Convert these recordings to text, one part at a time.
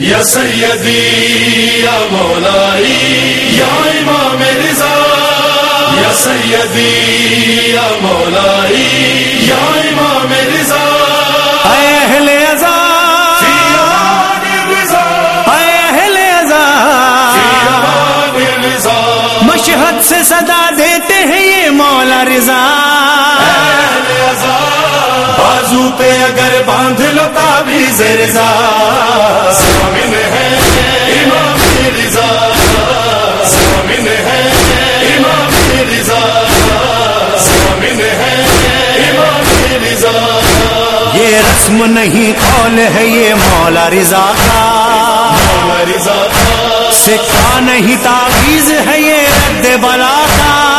یا سیدی یا مولائی یا امام رضا یا سیدی یا مولائی یا امام رضا۔ اے اہل ازا اہل ازا مشہد سے صدا دیتے ہیں یہ مولا رضا۔ پہ اگر باندھ لو تعویذ رضا. سامن ہے امام رضا. سامن ہے امام رضا. سامن ہے امام رضا. یہ رسم نہیں قول ہے، یہ مولا رضا کا. مولا رضا کا. سکھا نہیں تعویذ ہے، یہ رد بلا کا.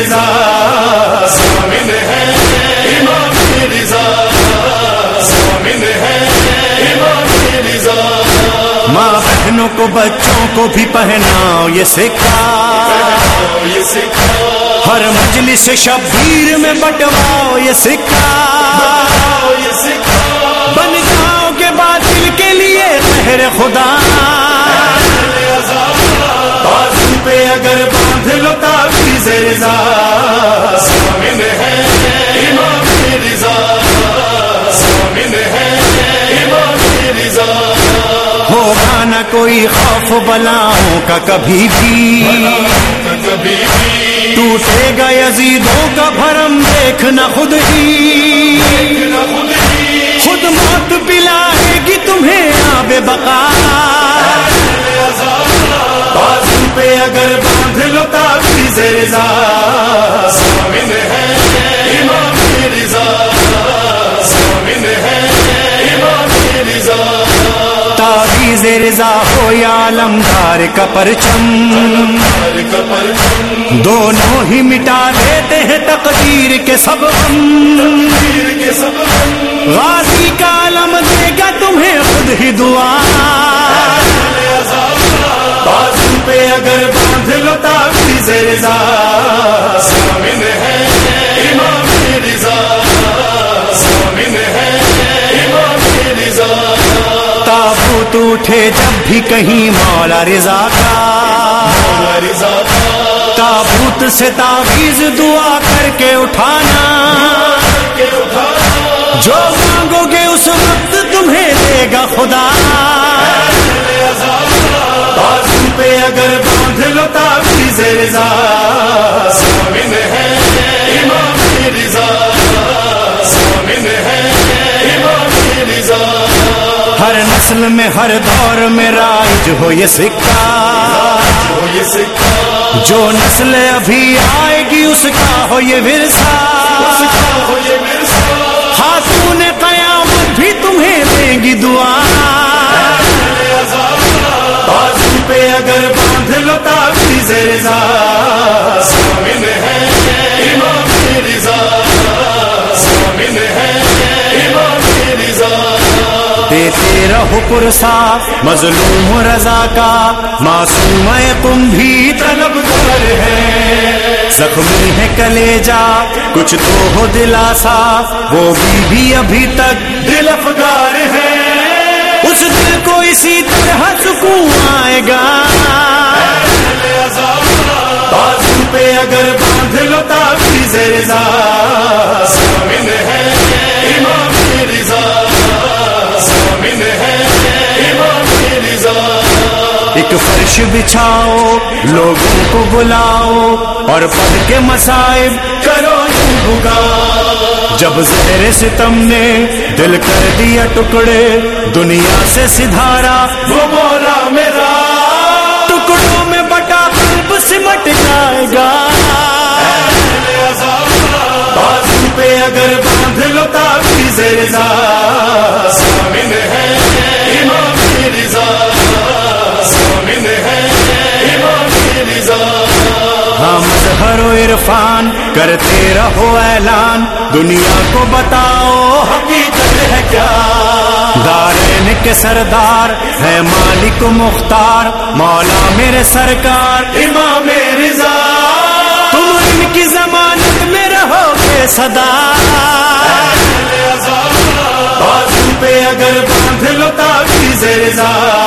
رضا سامن ہے امام رضا سامن ہے امام رضا۔ ماں بہنوں کو بچوں کو بھی پہناؤ یہ سکھا۔ یہ سکھا۔ ہر مجلس شبیر میں بٹواؤ یہ سکھا۔ یہ سکھا۔ بن جاؤ کے باطل کے لیے قہر خدا۔ پہ اگر باندھ لو تعویذ رضا. سامن ہے امام رضا. سامن ہے امام رضا. ہوگا نہ کوئی خوف بلاؤں کا کبھی بھی. کبھی بھی. ٹوٹے گا یزیدوں کا بھرم دیکھنا خود ہی. رضا ہو کا پرچم دونوں ہی مٹا دیتے ہیں تقدیر کے سب غازی کا علم دے گا تمہیں خود ہی دعا بازو پہ اگر باندھ لو تعویذ رضا سامن ہے اٹھے جب بھی کہیں مولا رضا کا۔ رضا تابوت سے تعویذ دعا کر کے اٹھانا۔ جو مانگو گے اس وقت تمہیں دے گا خدا۔ پہ اگر باندھ لو تعویذ رضا۔ نسل میں ہر دور میں رائج ہو یہ سکہ۔ جو نسل ابھی آئے گی اس کا ہو یہ ورثہ۔ خاتون قیامت بھی تمہیں دیں گی دعا۔ پہ اگر باندھ لو تعویذ رضا سامن ہے رہو پرسا مظلوم رضا کا۔ معصوم تم بھی طلب کر ہے زخمی ہے کلیجا کچھ تو ہو دلاسا۔ وہ بھی, بھی ابھی تک دل افگار ہے اس دل کو اسی طرح سکون آئے گا۔ بازو پہ اگر باندھ لو تعویذ رضا ایک فرش بچھاؤ، لوگوں کو بلاؤ اور پڑھ کے مسائب کرو بگا جب زہر ستم نے دل کر دیا ٹکڑے، دنیا سے سدھارا وہ کرو عرفان، کرتے رہو اعلان۔ دنیا کو بتاؤ، حقیقت ہے کیا؟ دارین کے سردار ہے مالک مختار، مولا میرے سرکار، امام رضا۔ تم ان کی ضمانت میں رہو گے صدا پہ اگر باندھ لو تاکہ رضا۔